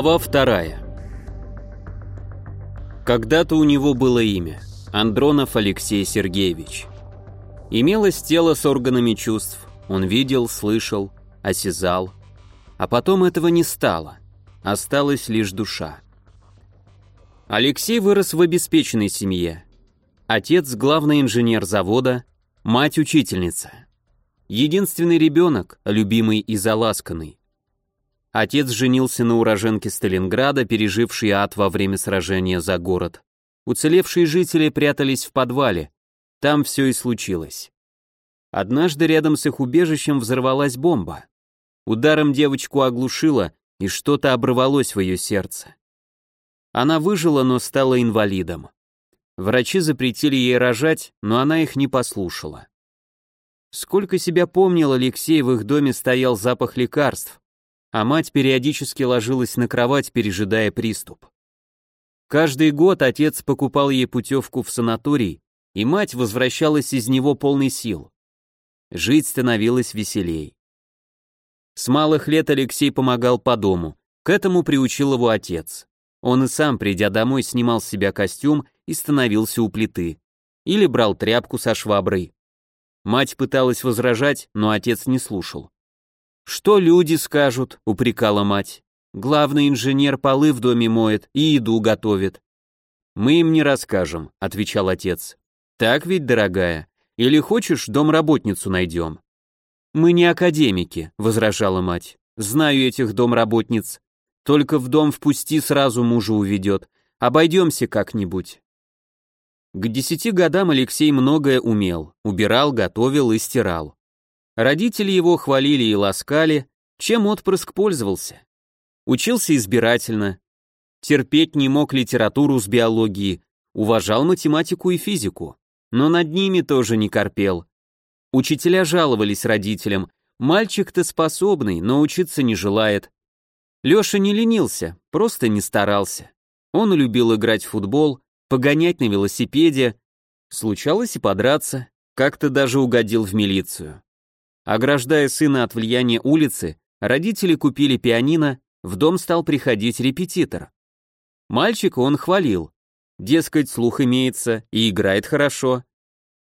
Глава вторая. Когда-то у него было имя – Андронов Алексей Сергеевич. Имелось тело с органами чувств, он видел, слышал, осязал. А потом этого не стало, осталась лишь душа. Алексей вырос в обеспеченной семье. Отец – главный инженер завода, мать – учительница. Единственный ребенок, любимый и заласканный. Отец женился на уроженке Сталинграда, пережившей ад во время сражения за город. Уцелевшие жители прятались в подвале. Там все и случилось. Однажды рядом с их убежищем взорвалась бомба. Ударом девочку оглушило, и что-то оборвалось в ее сердце. Она выжила, но стала инвалидом. Врачи запретили ей рожать, но она их не послушала. Сколько себя помнил Алексей, в их доме стоял запах лекарств, а мать периодически ложилась на кровать, пережидая приступ. Каждый год отец покупал ей путевку в санаторий, и мать возвращалась из него полной сил. Жить становилось веселей. С малых лет Алексей помогал по дому, к этому приучил его отец. Он и сам, придя домой, снимал с себя костюм и становился у плиты. Или брал тряпку со шваброй. Мать пыталась возражать, но отец не слушал. «Что люди скажут?» — упрекала мать. «Главный инженер полы в доме моет и еду готовит». «Мы им не расскажем», — отвечал отец. «Так ведь, дорогая? Или хочешь, домработницу найдем?» «Мы не академики», — возражала мать. «Знаю этих домработниц. Только в дом впусти, сразу мужа уведет. Обойдемся как-нибудь». К десяти годам Алексей многое умел, убирал, готовил и стирал. Родители его хвалили и ласкали, чем отпрыск пользовался. Учился избирательно, терпеть не мог литературу с биологии, уважал математику и физику, но над ними тоже не корпел. Учителя жаловались родителям, мальчик-то способный, но учиться не желает. Леша не ленился, просто не старался. Он любил играть в футбол, погонять на велосипеде, случалось и подраться, как-то даже угодил в милицию. Ограждая сына от влияния улицы, родители купили пианино, в дом стал приходить репетитор. Мальчика он хвалил. Дескать, слух имеется и играет хорошо.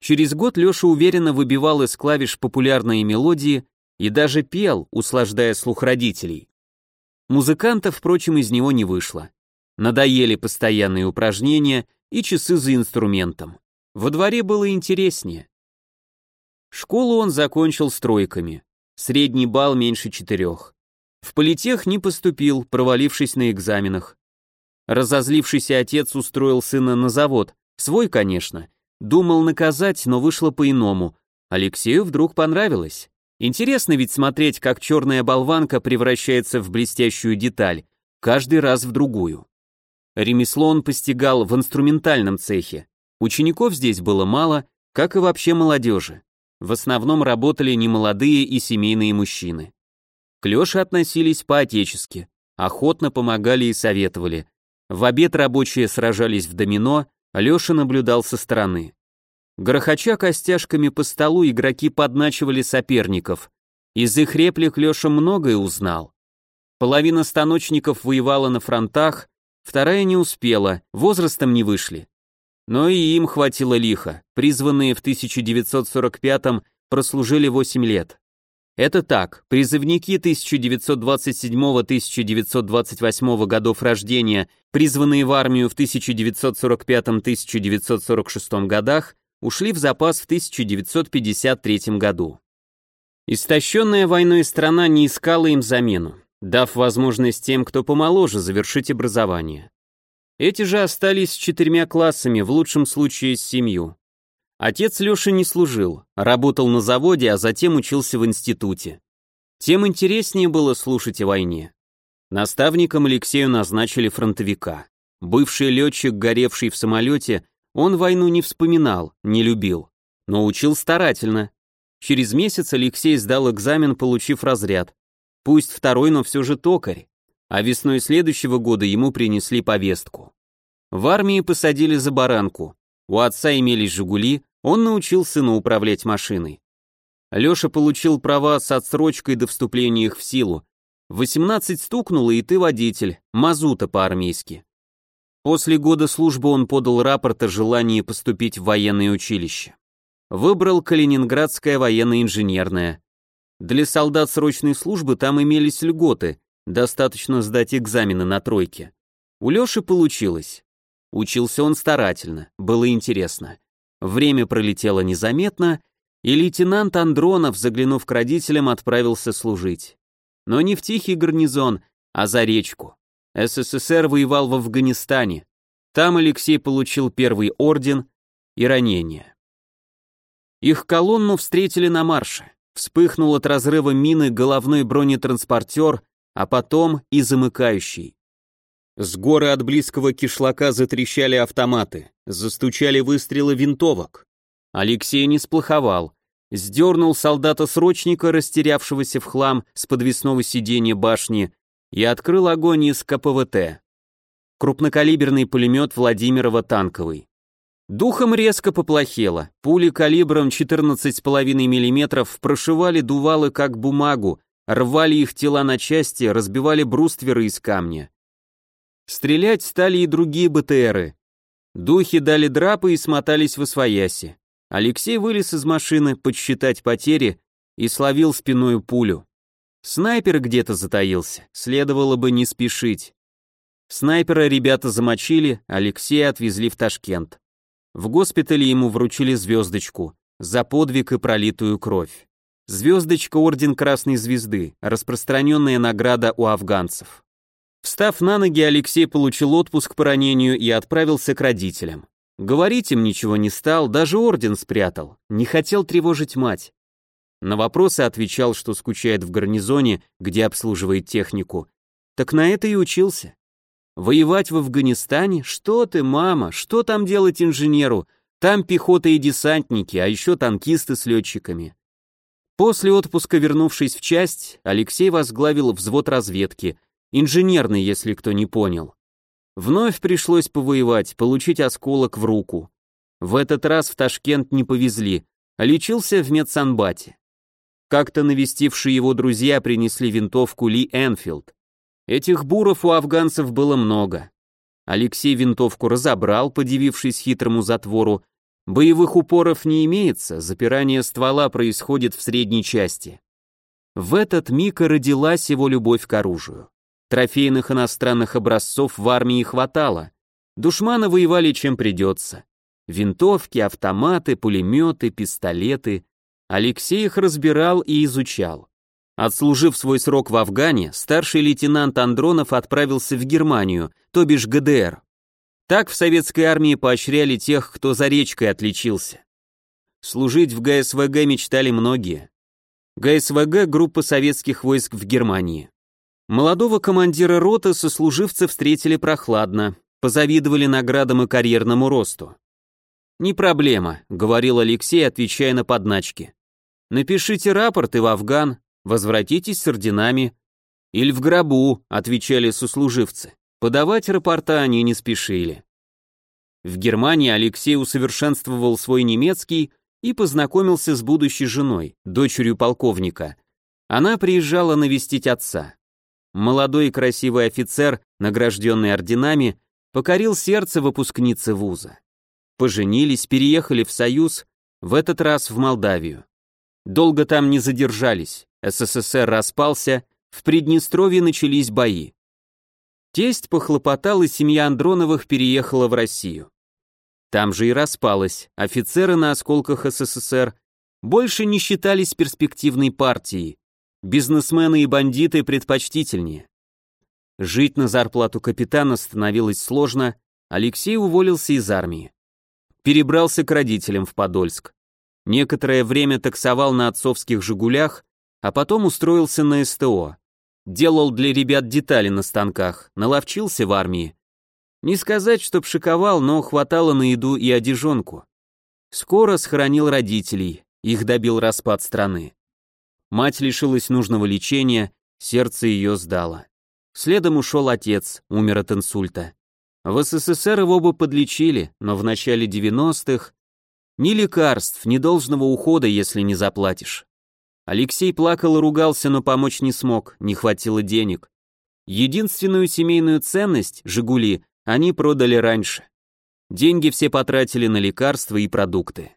Через год Леша уверенно выбивал из клавиш популярные мелодии и даже пел, услаждая слух родителей. Музыканта, впрочем, из него не вышло. Надоели постоянные упражнения и часы за инструментом. Во дворе было интереснее. Школу он закончил стройками. Средний балл меньше четырех. В политех не поступил, провалившись на экзаменах. Разозлившийся отец устроил сына на завод. Свой, конечно. Думал наказать, но вышло по-иному. Алексею вдруг понравилось. Интересно ведь смотреть, как черная болванка превращается в блестящую деталь, каждый раз в другую. Ремесло он постигал в инструментальном цехе. Учеников здесь было мало, как и вообще молодежи. В основном работали немолодые и семейные мужчины. К Лёше относились по-отечески, охотно помогали и советовали. В обед рабочие сражались в домино, Лёша наблюдал со стороны. Грохоча костяшками по столу, игроки подначивали соперников. Из их реплик Лёша многое узнал. Половина станочников воевала на фронтах, вторая не успела, возрастом не вышли. Но и им хватило лиха, призванные в 1945-м прослужили 8 лет. Это так, призывники 1927-1928 годов рождения, призванные в армию в 1945-1946 годах, ушли в запас в 1953 году. Истощенная войной страна не искала им замену, дав возможность тем, кто помоложе, завершить образование. Эти же остались с четырьмя классами, в лучшем случае с семью. Отец Лёши не служил, работал на заводе, а затем учился в институте. Тем интереснее было слушать о войне. Наставником Алексею назначили фронтовика. Бывший летчик, горевший в самолете, он войну не вспоминал, не любил, но учил старательно. Через месяц Алексей сдал экзамен, получив разряд. Пусть второй, но все же токарь а весной следующего года ему принесли повестку. В армии посадили за баранку. У отца имелись «Жигули», он научил сына управлять машиной. Леша получил права с отсрочкой до вступления их в силу. 18 стукнуло, и ты водитель, мазута по-армейски. После года службы он подал рапорт о желании поступить в военное училище. Выбрал Калининградское военно-инженерное. Для солдат срочной службы там имелись льготы, достаточно сдать экзамены на тройке. У Лёши получилось. Учился он старательно, было интересно. Время пролетело незаметно, и лейтенант Андронов, заглянув к родителям, отправился служить. Но не в тихий гарнизон, а за речку. СССР воевал в Афганистане. Там Алексей получил первый орден и ранение. Их колонну встретили на марше. Вспыхнул от разрыва мины головной бронетранспортер, а потом и замыкающий. С горы от близкого кишлака затрещали автоматы, застучали выстрелы винтовок. Алексей не сплоховал. Сдернул солдата-срочника, растерявшегося в хлам с подвесного сиденья башни, и открыл огонь из КПВТ. Крупнокалиберный пулемет Владимирова танковый. Духом резко поплохело. Пули калибром 14,5 мм прошивали дувалы как бумагу, рвали их тела на части, разбивали брустверы из камня. Стрелять стали и другие БТРы. Духи дали драпы и смотались в освояси. Алексей вылез из машины подсчитать потери и словил спиной пулю. Снайпер где-то затаился, следовало бы не спешить. Снайпера ребята замочили, Алексея отвезли в Ташкент. В госпитале ему вручили звездочку за подвиг и пролитую кровь. Звездочка Орден Красной Звезды, распространенная награда у афганцев. Встав на ноги, Алексей получил отпуск по ранению и отправился к родителям. Говорить им ничего не стал, даже орден спрятал, не хотел тревожить мать. На вопросы отвечал, что скучает в гарнизоне, где обслуживает технику. Так на это и учился. Воевать в Афганистане? Что ты, мама, что там делать инженеру? Там пехота и десантники, а еще танкисты с летчиками. После отпуска, вернувшись в часть, Алексей возглавил взвод разведки – Инженерный, если кто не понял. Вновь пришлось повоевать, получить осколок в руку. В этот раз в Ташкент не повезли, а лечился в медсанбате. Как-то навестившие его друзья принесли винтовку Ли Энфилд. Этих буров у афганцев было много. Алексей винтовку разобрал, подивившись хитрому затвору. Боевых упоров не имеется, запирание ствола происходит в средней части. В этот миг и родилась его любовь к оружию. Трофейных иностранных образцов в армии хватало. Душманы воевали чем придется. Винтовки, автоматы, пулеметы, пистолеты. Алексей их разбирал и изучал. Отслужив свой срок в Афгане, старший лейтенант Андронов отправился в Германию, то бишь ГДР. Так в советской армии поощряли тех, кто за речкой отличился. Служить в ГСВГ мечтали многие. ГСВГ – группа советских войск в Германии. Молодого командира роты сослуживцы встретили прохладно, позавидовали наградам и карьерному росту. «Не проблема», — говорил Алексей, отвечая на подначки. «Напишите рапорты в Афган, возвратитесь с орденами». «Или в гробу», — отвечали сослуживцы. Подавать рапорта они не спешили. В Германии Алексей усовершенствовал свой немецкий и познакомился с будущей женой, дочерью полковника. Она приезжала навестить отца. Молодой и красивый офицер, награжденный орденами, покорил сердце выпускницы вуза. Поженились, переехали в Союз, в этот раз в Молдавию. Долго там не задержались, СССР распался, в Приднестровье начались бои. Тесть похлопотал, и семья Андроновых переехала в Россию. Там же и распалась, офицеры на осколках СССР больше не считались перспективной партией, Бизнесмены и бандиты предпочтительнее. Жить на зарплату капитана становилось сложно, Алексей уволился из армии. Перебрался к родителям в Подольск. Некоторое время таксовал на отцовских «Жигулях», а потом устроился на СТО. Делал для ребят детали на станках, наловчился в армии. Не сказать, чтоб шиковал, но хватало на еду и одежонку. Скоро схоронил родителей, их добил распад страны. Мать лишилась нужного лечения, сердце ее сдало. Следом ушел отец, умер от инсульта. В СССР его бы подлечили, но в начале 90-х ни лекарств, ни должного ухода, если не заплатишь. Алексей плакал и ругался, но помочь не смог, не хватило денег. Единственную семейную ценность, «Жигули», они продали раньше. Деньги все потратили на лекарства и продукты.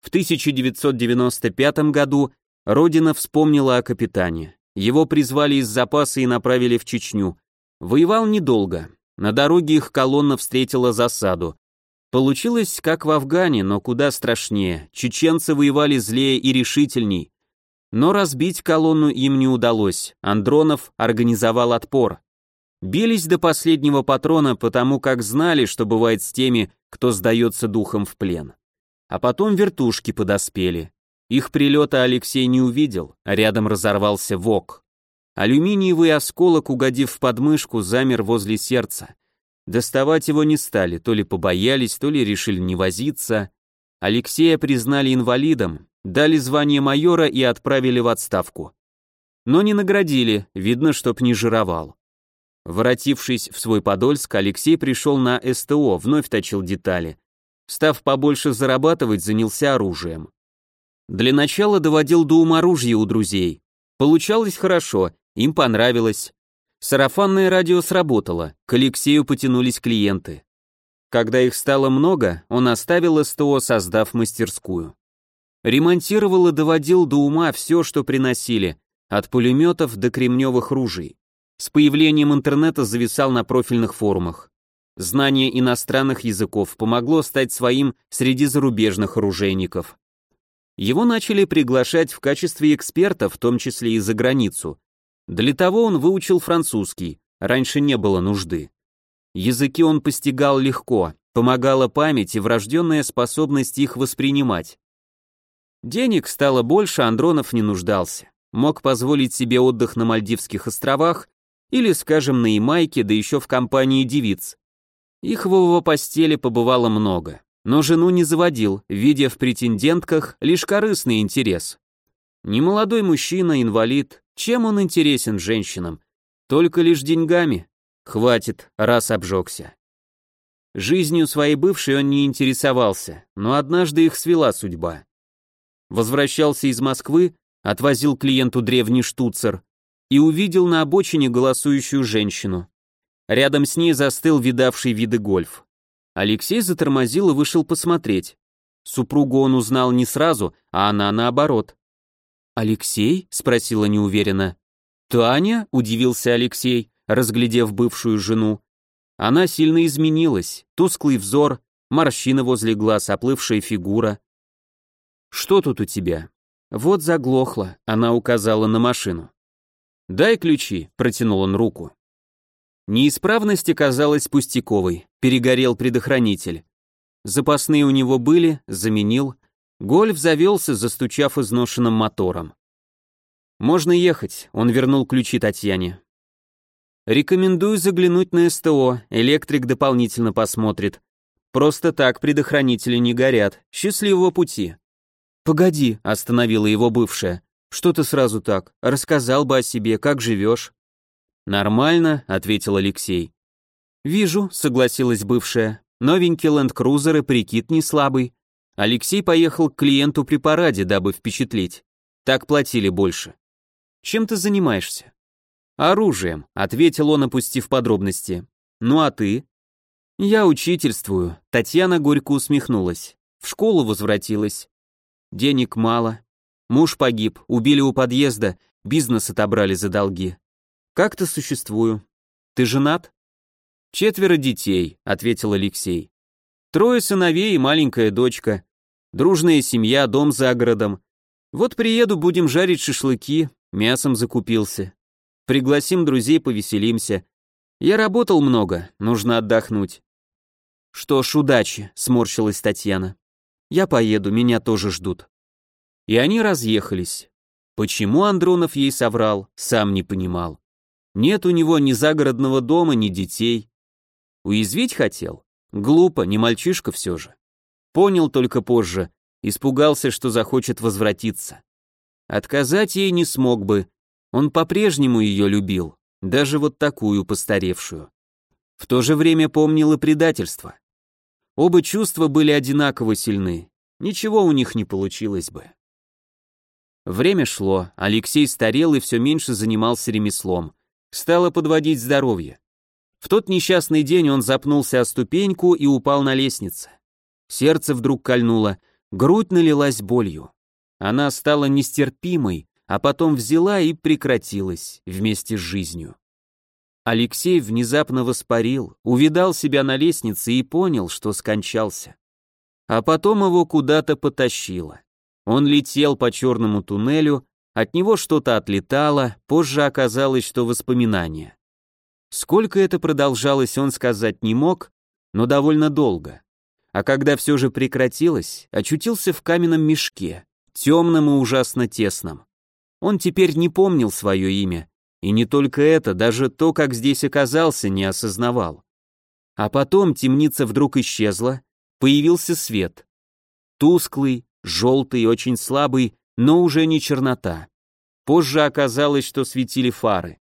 В 1995 году Родина вспомнила о капитане. Его призвали из запаса и направили в Чечню. Воевал недолго. На дороге их колонна встретила засаду. Получилось как в Афгане, но куда страшнее. Чеченцы воевали злее и решительней. Но разбить колонну им не удалось. Андронов организовал отпор. Бились до последнего патрона, потому как знали, что бывает с теми, кто сдается духом в плен. А потом вертушки подоспели. Их прилета Алексей не увидел, а рядом разорвался ВОК. Алюминиевый осколок, угодив в подмышку, замер возле сердца. Доставать его не стали, то ли побоялись, то ли решили не возиться. Алексея признали инвалидом, дали звание майора и отправили в отставку. Но не наградили, видно, чтоб не жировал. Воротившись в свой Подольск, Алексей пришел на СТО, вновь точил детали. Став побольше зарабатывать, занялся оружием. Для начала доводил до ума ружья у друзей. Получалось хорошо, им понравилось. Сарафанное радио сработало, к Алексею потянулись клиенты. Когда их стало много, он оставил СТО, создав мастерскую. Ремонтировал и доводил до ума все, что приносили, от пулеметов до кремневых ружей. С появлением интернета зависал на профильных форумах. Знание иностранных языков помогло стать своим среди зарубежных оружейников. Его начали приглашать в качестве эксперта, в том числе и за границу. Для того он выучил французский, раньше не было нужды. Языки он постигал легко, помогала память и врожденная способность их воспринимать. Денег стало больше, Андронов не нуждался. Мог позволить себе отдых на Мальдивских островах или, скажем, на Ямайке, да еще в компании девиц. Их в его постели побывало много, но жену не заводил, видя в претендентках лишь корыстный интерес. Немолодой мужчина, инвалид, чем он интересен женщинам? Только лишь деньгами? Хватит, раз обжегся. Жизнью своей бывшей он не интересовался, но однажды их свела судьба. Возвращался из Москвы, отвозил клиенту древний штуцер и увидел на обочине голосующую женщину. Рядом с ней застыл видавший виды гольф. Алексей затормозил и вышел посмотреть. Супругу он узнал не сразу, а она наоборот. «Алексей?» — спросила неуверенно. «Таня?» — удивился Алексей, разглядев бывшую жену. Она сильно изменилась, тусклый взор, морщина возле глаз, оплывшая фигура. «Что тут у тебя?» «Вот заглохло», — она указала на машину. «Дай ключи», — протянул он руку. Неисправность оказалась пустяковой, перегорел предохранитель. Запасные у него были, заменил. Гольф завелся, застучав изношенным мотором. «Можно ехать», — он вернул ключи Татьяне. «Рекомендую заглянуть на СТО, электрик дополнительно посмотрит. Просто так предохранители не горят. Счастливого пути». «Погоди», — остановила его бывшая. «Что ты сразу так? Рассказал бы о себе, как живешь». «Нормально», — ответил Алексей. «Вижу», — согласилась бывшая. «Новенький ленд-крузер и прикид не слабый». Алексей поехал к клиенту при параде, дабы впечатлить. Так платили больше. «Чем ты занимаешься?» «Оружием», — ответил он, опустив подробности. «Ну а ты?» «Я учительствую», — Татьяна горько усмехнулась. «В школу возвратилась. Денег мало. Муж погиб, убили у подъезда, бизнес отобрали за долги. Как-то существую. Ты женат? Четверо детей, ответил Алексей. Трое сыновей и маленькая дочка. Дружная семья, дом за городом. Вот приеду, будем жарить шашлыки, мясом закупился. Пригласим друзей, повеселимся. Я работал много, нужно отдохнуть. Что ж, удачи, сморщилась Татьяна. Я поеду, меня тоже ждут. И они разъехались. Почему Андронов ей соврал, сам не понимал. Нет у него ни загородного дома, ни детей. Уязвить хотел? Глупо, не мальчишка все же. Понял только позже, испугался, что захочет возвратиться. Отказать ей не смог бы, он по-прежнему ее любил, даже вот такую постаревшую. В то же время помнил и предательство. Оба чувства были одинаково сильны, ничего у них не получилось бы. Время шло, Алексей старел и все меньше занимался ремеслом. Стало подводить здоровье. В тот несчастный день он запнулся о ступеньку и упал на лестнице. Сердце вдруг кольнуло, грудь налилась болью. Она стала нестерпимой, а потом взяла и прекратилась вместе с жизнью. Алексей внезапно воспарил, увидал себя на лестнице и понял, что скончался. А потом его куда-то потащило. Он летел по черному туннелю, от него что-то отлетало, позже оказалось, что воспоминания. Сколько это продолжалось, он сказать не мог, но довольно долго. А когда все же прекратилось, очутился в каменном мешке, темном и ужасно тесном. Он теперь не помнил свое имя, и не только это, даже то, как здесь оказался, не осознавал. А потом темница вдруг исчезла, появился свет. Тусклый, желтый, очень слабый, но уже не чернота. Позже оказалось, что светили фары.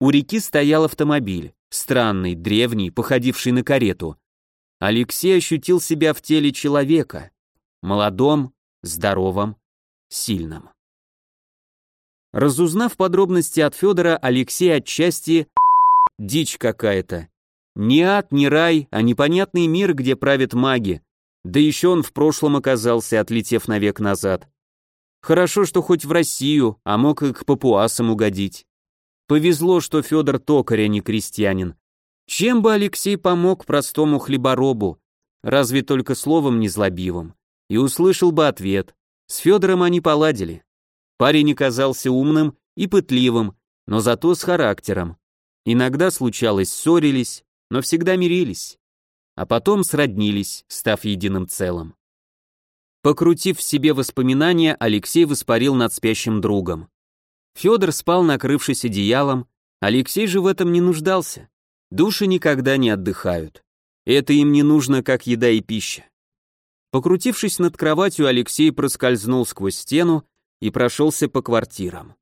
У реки стоял автомобиль, странный, древний, походивший на карету. Алексей ощутил себя в теле человека, молодом, здоровом, сильном. Разузнав подробности от Федора, Алексей отчасти дичь какая-то. Ни ад, ни рай, а непонятный мир, где правят маги. Да еще он в прошлом оказался, отлетев навек назад. Хорошо, что хоть в Россию, а мог и к папуасам угодить. Повезло, что Федор токарь, а не крестьянин. Чем бы Алексей помог простому хлеборобу? Разве только словом незлобивым. И услышал бы ответ. С Федором они поладили. Парень оказался умным и пытливым, но зато с характером. Иногда случалось ссорились, но всегда мирились. А потом сроднились, став единым целым. Покрутив в себе воспоминания, Алексей воспарил над спящим другом. Федор спал, накрывшись одеялом, Алексей же в этом не нуждался. Души никогда не отдыхают. Это им не нужно, как еда и пища. Покрутившись над кроватью, Алексей проскользнул сквозь стену и прошелся по квартирам.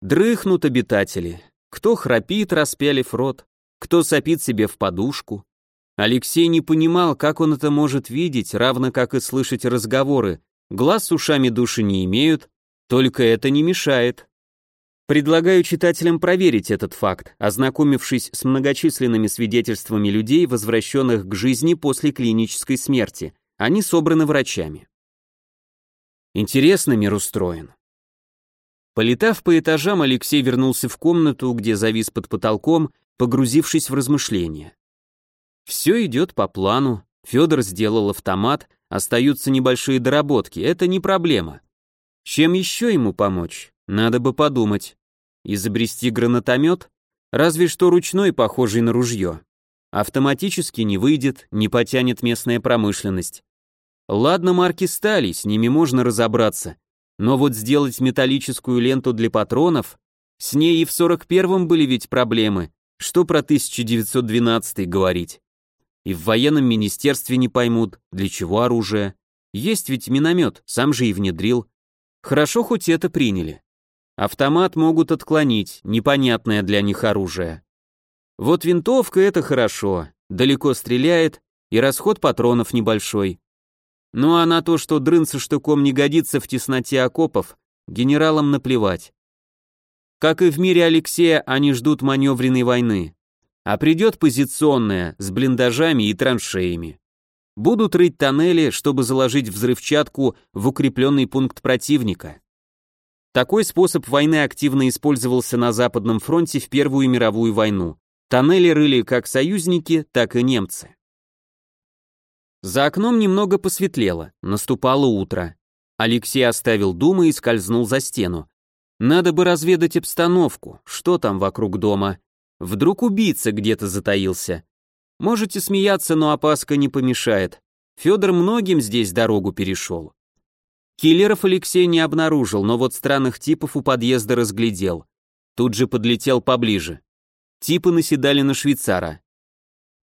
Дрыхнут обитатели. Кто храпит, распялив рот, кто сопит себе в подушку. Алексей не понимал, как он это может видеть, равно как и слышать разговоры. Глаз с ушами души не имеют, только это не мешает. Предлагаю читателям проверить этот факт, ознакомившись с многочисленными свидетельствами людей, возвращенных к жизни после клинической смерти. Они собраны врачами. Интересно мир устроен. Полетав по этажам, Алексей вернулся в комнату, где завис под потолком, погрузившись в размышления. Все идет по плану, Федор сделал автомат, остаются небольшие доработки, это не проблема. Чем еще ему помочь? Надо бы подумать. Изобрести гранатомет? Разве что ручной, похожий на ружье. Автоматически не выйдет, не потянет местная промышленность. Ладно, марки стали, с ними можно разобраться. Но вот сделать металлическую ленту для патронов, с ней и в 41-м были ведь проблемы. Что про 1912 говорить? И в военном министерстве не поймут, для чего оружие. Есть ведь миномет, сам же и внедрил. Хорошо хоть это приняли. Автомат могут отклонить, непонятное для них оружие. Вот винтовка — это хорошо, далеко стреляет, и расход патронов небольшой. Ну а на то, что дрын со штуком не годится в тесноте окопов, генералам наплевать. Как и в мире Алексея, они ждут маневренной войны. А придет позиционная, с блиндажами и траншеями. Будут рыть тоннели, чтобы заложить взрывчатку в укрепленный пункт противника. Такой способ войны активно использовался на Западном фронте в Первую мировую войну. Тоннели рыли как союзники, так и немцы. За окном немного посветлело, наступало утро. Алексей оставил думы и скользнул за стену. Надо бы разведать обстановку, что там вокруг дома. Вдруг убийца где-то затаился. Можете смеяться, но опаска не помешает. Федор многим здесь дорогу перешел. Киллеров Алексей не обнаружил, но вот странных типов у подъезда разглядел. Тут же подлетел поближе. Типы наседали на швейцара.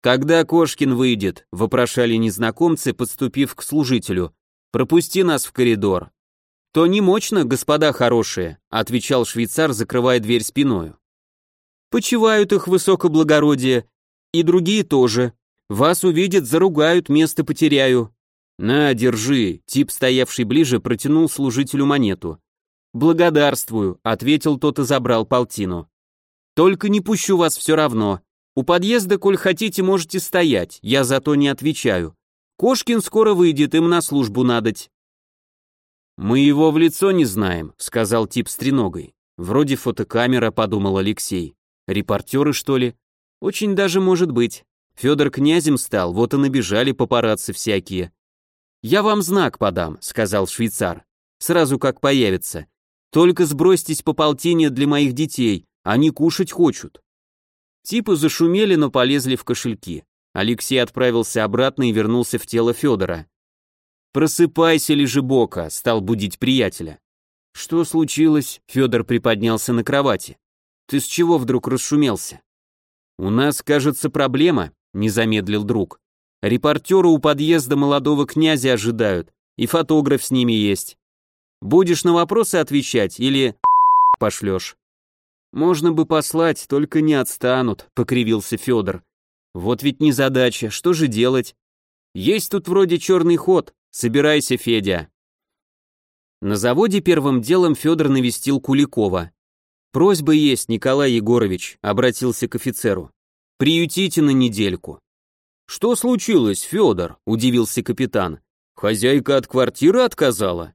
«Когда Кошкин выйдет?» – вопрошали незнакомцы, подступив к служителю. «Пропусти нас в коридор». «То не мощно, господа хорошие», – отвечал швейцар, закрывая дверь спиною. «Почивают их высокоблагородие, и другие тоже. Вас увидят, заругают, место потеряю. «На, держи!» Тип, стоявший ближе, протянул служителю монету. Благодарствую, ответил тот и забрал полтину. Только не пущу вас все равно. У подъезда, коль хотите, можете стоять, я зато не отвечаю. Кошкин скоро выйдет, им на службу надоть. Мы его в лицо не знаем, сказал тип с треногой. Вроде фотокамера, подумал Алексей. Репортеры, что ли? Очень даже может быть. Федор князем стал, вот и набежали папарацци всякие. «Я вам знак подам», — сказал швейцар. «Сразу как появится. Только сбросьтесь по полтине для моих детей, они кушать хочут». Типы зашумели, но полезли в кошельки. Алексей отправился обратно и вернулся в тело Федора. «Просыпайся, лежебока», — стал будить приятеля. «Что случилось?» — Федор приподнялся на кровати. «Ты с чего вдруг расшумелся?» «У нас, кажется, проблема», — не замедлил друг. «Репортеры у подъезда молодого князя ожидают, и фотограф с ними есть. Будешь на вопросы отвечать или пошлешь?» «Можно бы послать, только не отстанут», — покривился Федор. «Вот ведь не задача, что же делать? Есть тут вроде черный ход, собирайся, Федя». На заводе первым делом Федор навестил Куликова. «Просьба есть, Николай Егорович», — обратился к офицеру. «Приютите на недельку». «Что случилось, Федор?» — удивился капитан. «Хозяйка от квартиры отказала?»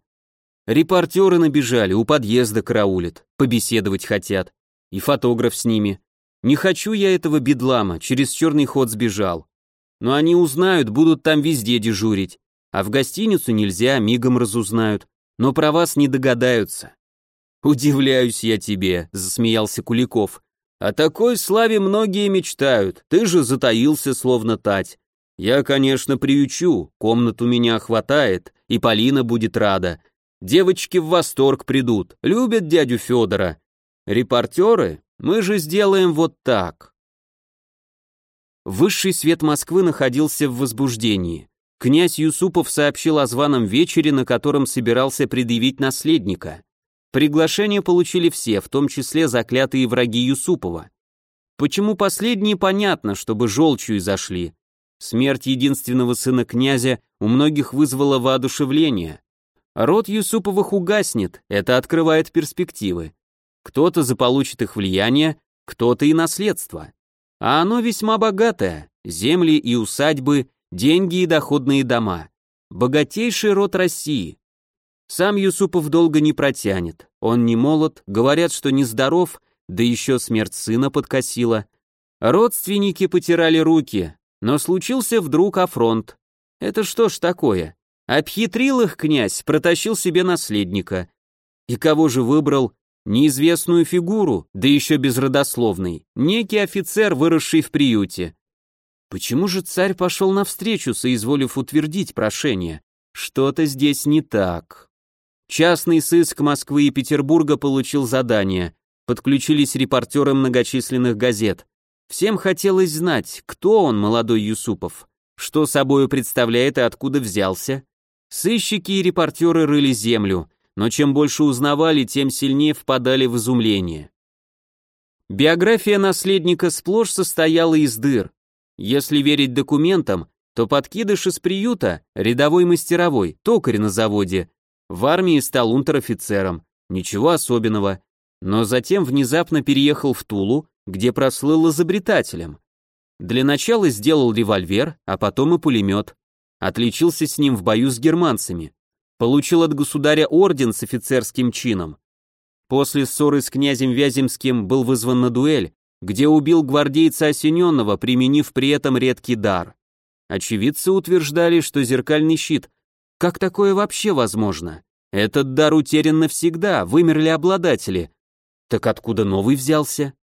Репортеры набежали, у подъезда караулят, побеседовать хотят. И фотограф с ними. Не хочу я этого бедлама, через черный ход сбежал. Но они узнают, будут там везде дежурить. А в гостиницу нельзя, мигом разузнают. Но про вас не догадаются. «Удивляюсь я тебе», — засмеялся Куликов. «О такой славе многие мечтают, ты же затаился, словно тать. Я, конечно, приючу, комнат у меня хватает, и Полина будет рада. Девочки в восторг придут, любят дядю Федора. Репортеры, мы же сделаем вот так». Высший свет Москвы находился в возбуждении. Князь Юсупов сообщил о званом вечере, на котором собирался предъявить наследника. Приглашение получили все, в том числе заклятые враги Юсупова. Почему последние, понятно, чтобы желчью изошли. Смерть единственного сына князя у многих вызвала воодушевление. Род Юсуповых угаснет, это открывает перспективы. Кто-то заполучит их влияние, кто-то и наследство. А оно весьма богатое, земли и усадьбы, деньги и доходные дома. Богатейший род России, сам Юсупов долго не протянет. Он не молод, говорят, что нездоров, да еще смерть сына подкосила. Родственники потирали руки, но случился вдруг афронт. Это что ж такое? Обхитрил их князь, протащил себе наследника. И кого же выбрал? Неизвестную фигуру, да еще безродословный, некий офицер, выросший в приюте. Почему же царь пошел навстречу, соизволив утвердить прошение? Что-то здесь не так. Частный сыск Москвы и Петербурга получил задание. Подключились репортеры многочисленных газет. Всем хотелось знать, кто он, молодой Юсупов, что собою представляет и откуда взялся. Сыщики и репортеры рыли землю, но чем больше узнавали, тем сильнее впадали в изумление. Биография наследника сплошь состояла из дыр. Если верить документам, то подкидыш из приюта, рядовой мастеровой, токарь на заводе, в армии стал унтер-офицером, ничего особенного, но затем внезапно переехал в Тулу, где прослыл изобретателем. Для начала сделал револьвер, а потом и пулемет. Отличился с ним в бою с германцами. Получил от государя орден с офицерским чином. После ссоры с князем Вяземским был вызван на дуэль, где убил гвардейца Осененного, применив при этом редкий дар. Очевидцы утверждали, что зеркальный щит как такое вообще возможно? Этот дар утерян навсегда, вымерли обладатели. Так откуда новый взялся?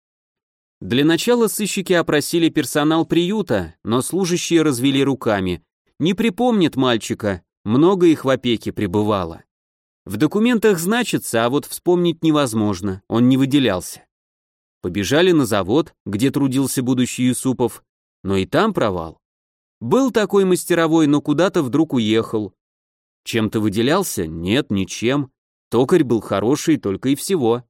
Для начала сыщики опросили персонал приюта, но служащие развели руками. Не припомнит мальчика, много их в опеке пребывало. В документах значится, а вот вспомнить невозможно, он не выделялся. Побежали на завод, где трудился будущий Юсупов, но и там провал. Был такой мастеровой, но куда-то вдруг уехал. Чем-то выделялся? Нет, ничем. Токарь был хороший только и всего.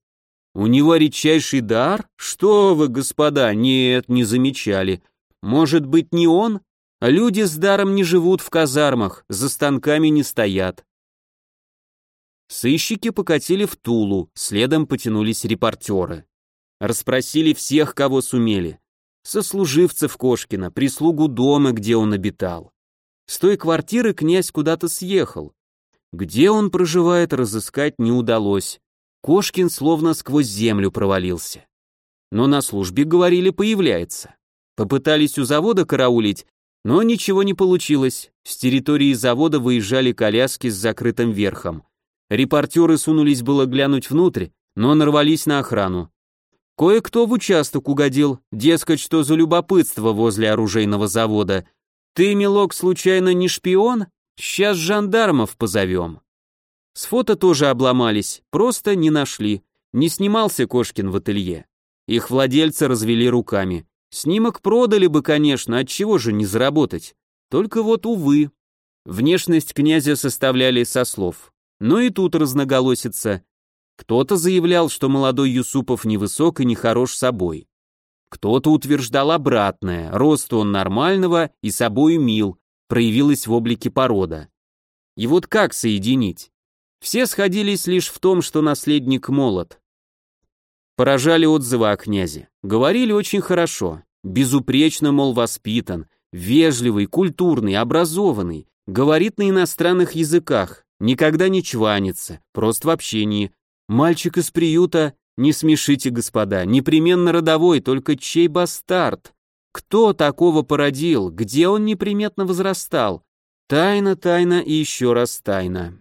У него редчайший дар? Что вы, господа, нет, не замечали. Может быть, не он? Люди с даром не живут в казармах, за станками не стоят. Сыщики покатили в Тулу, следом потянулись репортеры. Расспросили всех, кого сумели. Сослуживцев Кошкина, прислугу дома, где он обитал. С той квартиры князь куда-то съехал. Где он проживает, разыскать не удалось. Кошкин словно сквозь землю провалился. Но на службе, говорили, появляется. Попытались у завода караулить, но ничего не получилось. С территории завода выезжали коляски с закрытым верхом. Репортеры сунулись было глянуть внутрь, но нарвались на охрану. Кое-кто в участок угодил, дескать, что за любопытство возле оружейного завода. Ты, милок, случайно не шпион? Сейчас жандармов позовем. С фото тоже обломались, просто не нашли. Не снимался Кошкин в ателье. Их владельцы развели руками. Снимок продали бы, конечно, от чего же не заработать. Только вот, увы. Внешность князя составляли со слов. Но и тут разноголосица. Кто-то заявлял, что молодой Юсупов невысок и нехорош собой. Кто-то утверждал обратное, рост он нормального и собой мил, проявилась в облике порода. И вот как соединить? Все сходились лишь в том, что наследник молод. Поражали отзывы о князе. Говорили очень хорошо. Безупречно, мол, воспитан, вежливый, культурный, образованный, говорит на иностранных языках, никогда не чванится, просто в общении. Мальчик из приюта, не смешите, господа, непременно родовой, только чей бастард? Кто такого породил? Где он неприметно возрастал? Тайна, тайна и еще раз тайна.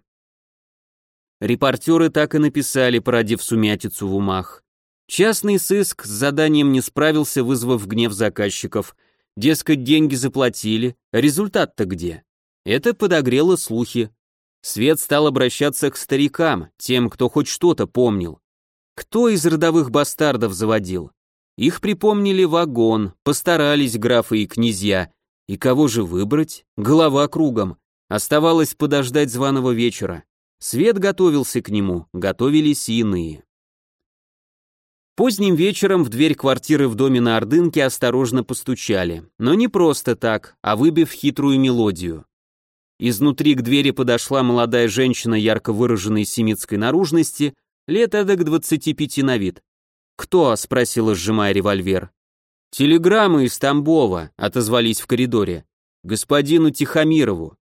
Репортеры так и написали, породив сумятицу в умах. Частный сыск с заданием не справился, вызвав гнев заказчиков. Дескать, деньги заплатили, результат-то где? Это подогрело слухи. Свет стал обращаться к старикам, тем, кто хоть что-то помнил. Кто из родовых бастардов заводил? Их припомнили вагон, постарались графы и князья. И кого же выбрать? Голова кругом. Оставалось подождать званого вечера. Свет готовился к нему, готовились иные. Поздним вечером в дверь квартиры в доме на Ордынке осторожно постучали, но не просто так, а выбив хитрую мелодию. Изнутри к двери подошла молодая женщина ярко выраженной семитской наружности, лет эдак 25 на вид. «Кто?» — спросила, сжимая револьвер. «Телеграммы из Тамбова», — отозвались в коридоре. «Господину Тихомирову».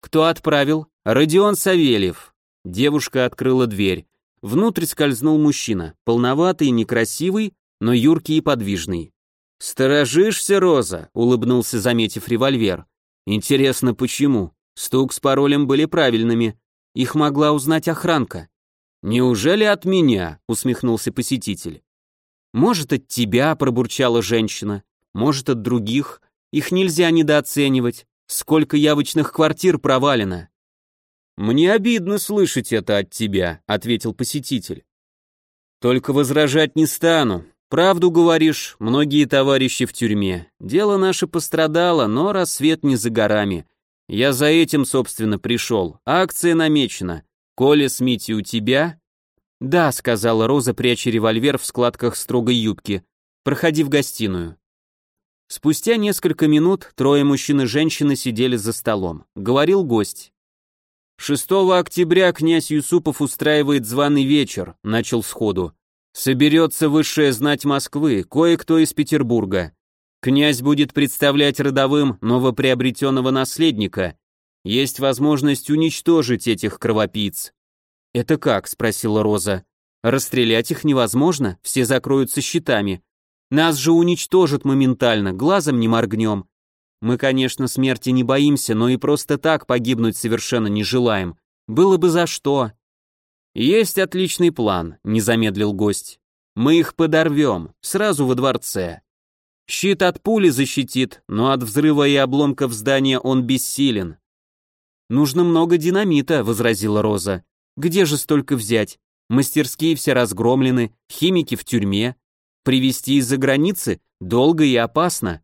«Кто отправил?» «Родион Савельев». Девушка открыла дверь. Внутрь скользнул мужчина, полноватый, некрасивый, но юркий и подвижный. «Сторожишься, Роза?» — улыбнулся, заметив револьвер. «Интересно, почему? Стук с паролем были правильными. Их могла узнать охранка». «Неужели от меня?» — усмехнулся посетитель. «Может, от тебя?» — пробурчала женщина. «Может, от других? Их нельзя недооценивать. Сколько явочных квартир провалено?» «Мне обидно слышать это от тебя», — ответил посетитель. «Только возражать не стану. Правду говоришь, многие товарищи в тюрьме. Дело наше пострадало, но рассвет не за горами. Я за этим, собственно, пришел. Акция намечена. Коля с Митей у тебя?» «Да», — сказала Роза, пряча револьвер в складках строгой юбки. «Проходи в гостиную». Спустя несколько минут трое мужчин и женщины сидели за столом. Говорил гость. 6 октября князь Юсупов устраивает званый вечер, начал сходу. Соберется высшая знать Москвы, кое-кто из Петербурга. Князь будет представлять родовым новоприобретенного наследника. Есть возможность уничтожить этих кровопийц. «Это как?» — спросила Роза. «Расстрелять их невозможно, все закроются щитами. Нас же уничтожат моментально, глазом не моргнем. Мы, конечно, смерти не боимся, но и просто так погибнуть совершенно не желаем. Было бы за что. Есть отличный план, не замедлил гость. Мы их подорвем, сразу во дворце. Щит от пули защитит, но от взрыва и обломков здания он бессилен. Нужно много динамита, возразила Роза. Где же столько взять? Мастерские все разгромлены, химики в тюрьме. Привезти из-за границы долго и опасно.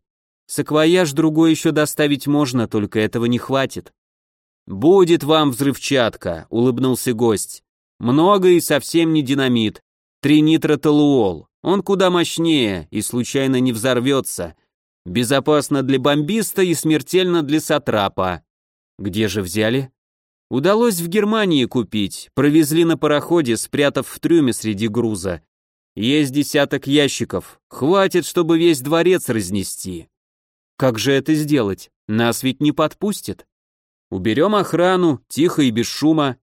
Саквояж другой еще доставить можно, только этого не хватит. «Будет вам взрывчатка», — улыбнулся гость. «Много и совсем не динамит. Тринитротолуол. Он куда мощнее и случайно не взорвется. Безопасно для бомбиста и смертельно для сатрапа». «Где же взяли?» Удалось в Германии купить, провезли на пароходе, спрятав в трюме среди груза. Есть десяток ящиков, хватит, чтобы весь дворец разнести. Как же это сделать? Нас ведь не подпустят. Уберем охрану, тихо и без шума,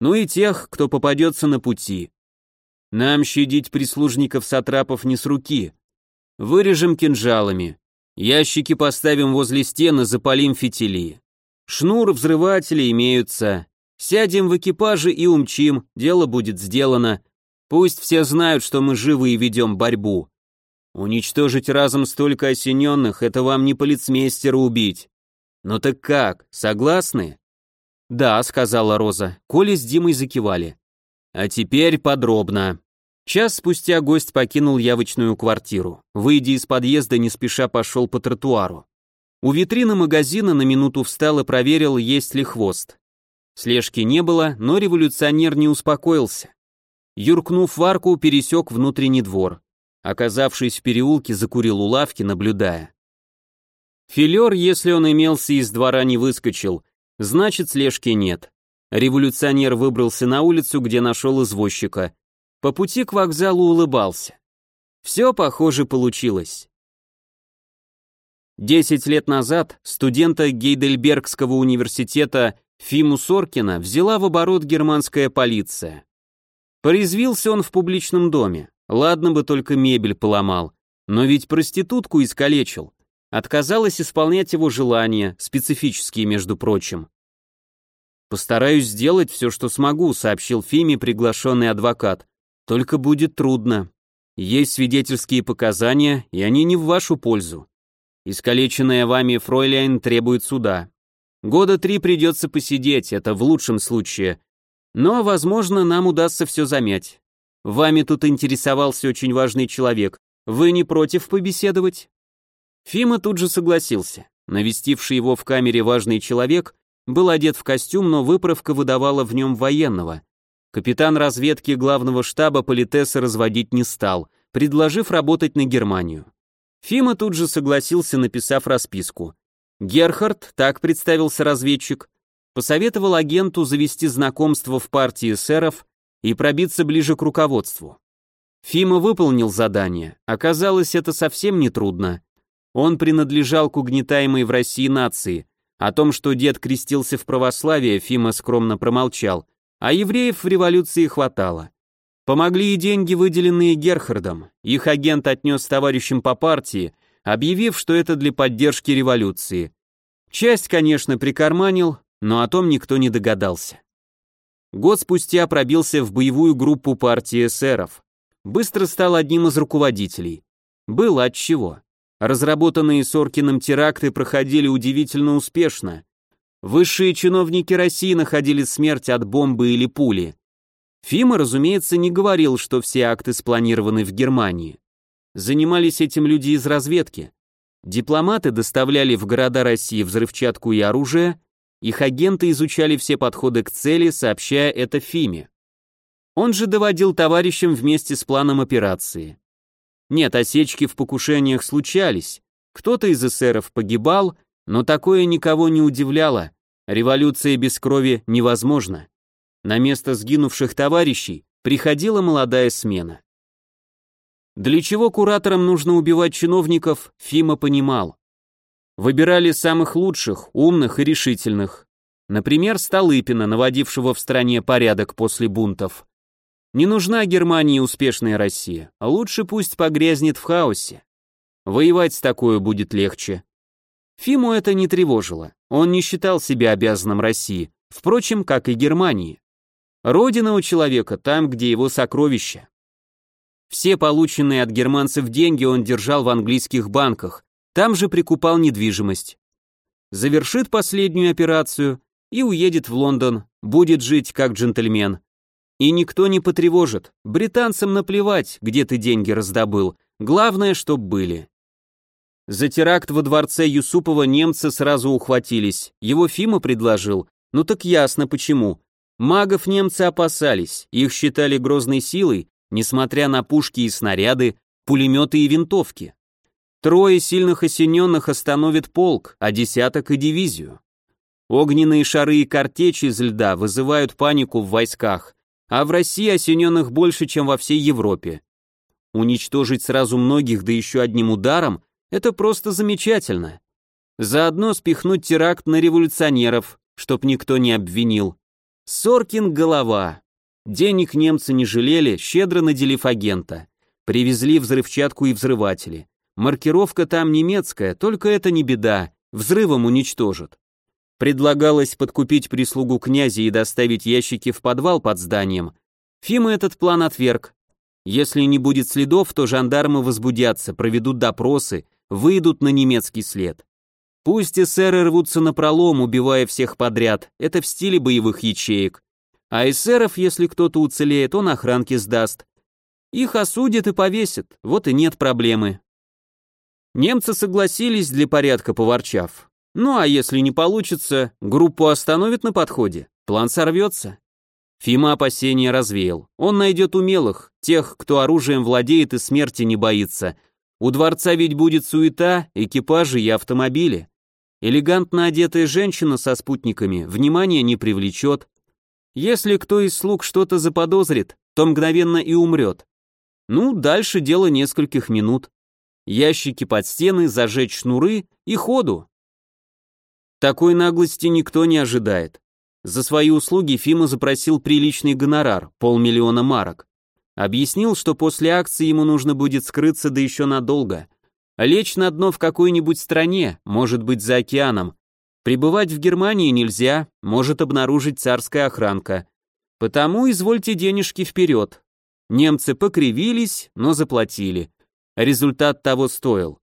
ну и тех, кто попадется на пути. Нам щадить прислужников-сатрапов не с руки. Вырежем кинжалами. Ящики поставим возле стены, запалим фитили. Шнур, взрыватели имеются. Сядем в экипаже и умчим, дело будет сделано. Пусть все знают, что мы живы и ведем борьбу. Уничтожить разом столько осененных — это вам не полицмейстера убить. Ну так как, согласны? Да, сказала Роза. Коля с Димой закивали. А теперь подробно. Час спустя гость покинул явочную квартиру. Выйдя из подъезда, не спеша пошел по тротуару. У витрины магазина на минуту встал и проверил, есть ли хвост. Слежки не было, но революционер не успокоился. Юркнув в арку, пересек внутренний двор. Оказавшись в переулке, закурил у лавки, наблюдая. Филер, если он имелся из двора, не выскочил, значит слежки нет. Революционер выбрался на улицу, где нашел извозчика. По пути к вокзалу улыбался. Все, похоже, получилось. Десять лет назад студента Гейдельбергского университета Фиму Соркина взяла в оборот германская полиция. Порезвился он в публичном доме. Ладно бы только мебель поломал, но ведь проститутку искалечил. Отказалась исполнять его желания, специфические, между прочим. «Постараюсь сделать все, что смогу», — сообщил Фиме приглашенный адвокат. «Только будет трудно. Есть свидетельские показания, и они не в вашу пользу. Искалеченная вами фройляйн требует суда. Года три придется посидеть, это в лучшем случае. Но, возможно, нам удастся все замять. Вами тут интересовался очень важный человек. Вы не против побеседовать?» Фима тут же согласился. Навестивший его в камере важный человек был одет в костюм, но выправка выдавала в нем военного. Капитан разведки главного штаба политеса разводить не стал, предложив работать на Германию. Фима тут же согласился, написав расписку. Герхард, так представился разведчик, посоветовал агенту завести знакомство в партии эсеров и пробиться ближе к руководству. Фима выполнил задание, оказалось это совсем не трудно. Он принадлежал к угнетаемой в России нации. О том, что дед крестился в православие, Фима скромно промолчал, а евреев в революции хватало. Помогли и деньги, выделенные Герхардом. Их агент отнес товарищам по партии, объявив, что это для поддержки революции. Часть, конечно, прикарманил, но о том никто не догадался. Год спустя пробился в боевую группу партии эсеров. Быстро стал одним из руководителей. Было от чего. Разработанные Соркиным теракты проходили удивительно успешно. Высшие чиновники России находили смерть от бомбы или пули. Фима, разумеется, не говорил, что все акты спланированы в Германии. Занимались этим люди из разведки. Дипломаты доставляли в города России взрывчатку и оружие, их агенты изучали все подходы к цели, сообщая это Фиме. Он же доводил товарищам вместе с планом операции. Нет, осечки в покушениях случались. Кто-то из эсеров погибал, но такое никого не удивляло. Революция без крови невозможна. На место сгинувших товарищей приходила молодая смена. Для чего кураторам нужно убивать чиновников, Фима понимал. Выбирали самых лучших, умных и решительных. Например, Столыпина, наводившего в стране порядок после бунтов. Не нужна Германии успешная Россия, а лучше пусть погрязнет в хаосе. Воевать с такой будет легче. Фиму это не тревожило, он не считал себя обязанным России, впрочем, как и Германии. Родина у человека там, где его сокровища. Все полученные от германцев деньги он держал в английских банках, там же прикупал недвижимость. Завершит последнюю операцию и уедет в Лондон, будет жить как джентльмен. И никто не потревожит, британцам наплевать, где ты деньги раздобыл, главное, чтоб были. За теракт во дворце Юсупова немцы сразу ухватились, его Фима предложил, ну так ясно почему, Магов немцы опасались, их считали грозной силой, несмотря на пушки и снаряды, пулеметы и винтовки. Трое сильных осененных остановит полк, а десяток и дивизию. Огненные шары и картечи из льда вызывают панику в войсках, а в России осененных больше, чем во всей Европе. Уничтожить сразу многих, да еще одним ударом, это просто замечательно. Заодно спихнуть теракт на революционеров, чтоб никто не обвинил. Соркин голова. Денег немцы не жалели, щедро наделив агента. Привезли взрывчатку и взрыватели. Маркировка там немецкая, только это не беда, взрывом уничтожат. Предлагалось подкупить прислугу князя и доставить ящики в подвал под зданием. Фима этот план отверг. Если не будет следов, то жандармы возбудятся, проведут допросы, выйдут на немецкий след. Пусть эсеры рвутся на пролом, убивая всех подряд, это в стиле боевых ячеек. А эсеров, если кто-то уцелеет, он охранке сдаст. Их осудят и повесят, вот и нет проблемы. Немцы согласились для порядка поворчав. Ну а если не получится, группу остановят на подходе, план сорвется. Фима опасения развеял. Он найдет умелых, тех, кто оружием владеет и смерти не боится. У дворца ведь будет суета, экипажи и автомобили. Элегантно одетая женщина со спутниками внимания не привлечет. Если кто из слуг что-то заподозрит, то мгновенно и умрет. Ну, дальше дело нескольких минут ящики под стены, зажечь шнуры и ходу. Такой наглости никто не ожидает. За свои услуги Фима запросил приличный гонорар, полмиллиона марок. Объяснил, что после акции ему нужно будет скрыться да еще надолго. Лечь на дно в какой-нибудь стране, может быть за океаном. Пребывать в Германии нельзя, может обнаружить царская охранка. Потому извольте денежки вперед. Немцы покривились, но заплатили. Результат того стоил.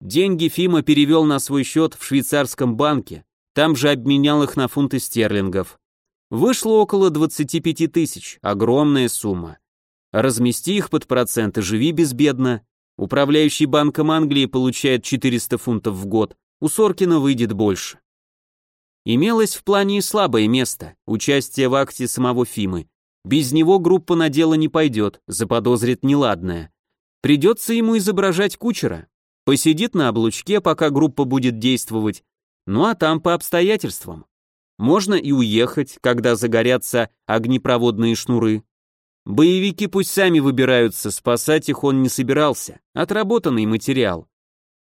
Деньги Фима перевел на свой счет в швейцарском банке, там же обменял их на фунты стерлингов. Вышло около 25 тысяч, огромная сумма. Размести их под проценты, живи безбедно. Управляющий банком Англии получает 400 фунтов в год, у Соркина выйдет больше. Имелось в плане и слабое место, участие в акте самого Фимы. Без него группа на дело не пойдет, заподозрит неладное. Придется ему изображать кучера. Посидит на облучке, пока группа будет действовать, ну а там по обстоятельствам. Можно и уехать, когда загорятся огнепроводные шнуры. Боевики пусть сами выбираются, спасать их он не собирался. Отработанный материал.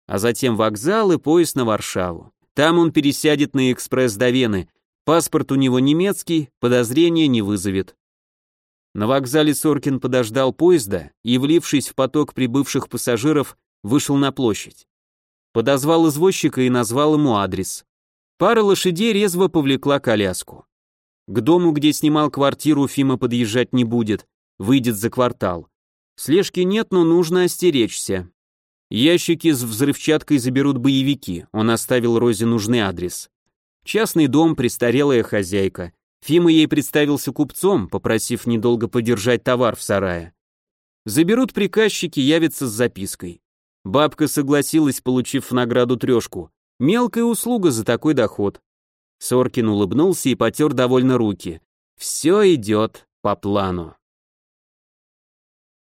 А затем вокзал и поезд на Варшаву. Там он пересядет на экспресс до Вены. Паспорт у него немецкий, подозрения не вызовет. На вокзале Соркин подождал поезда и, влившись в поток прибывших пассажиров, вышел на площадь. Подозвал извозчика и назвал ему адрес. Пара лошадей резво повлекла коляску. К дому, где снимал квартиру, Фима подъезжать не будет, выйдет за квартал. Слежки нет, но нужно остеречься. Ящики с взрывчаткой заберут боевики, он оставил Розе нужный адрес. Частный дом, престарелая хозяйка. Фима ей представился купцом, попросив недолго подержать товар в сарае. Заберут приказчики, явятся с запиской. Бабка согласилась, получив в награду трешку. Мелкая услуга за такой доход. Соркин улыбнулся и потер довольно руки. Все идет по плану.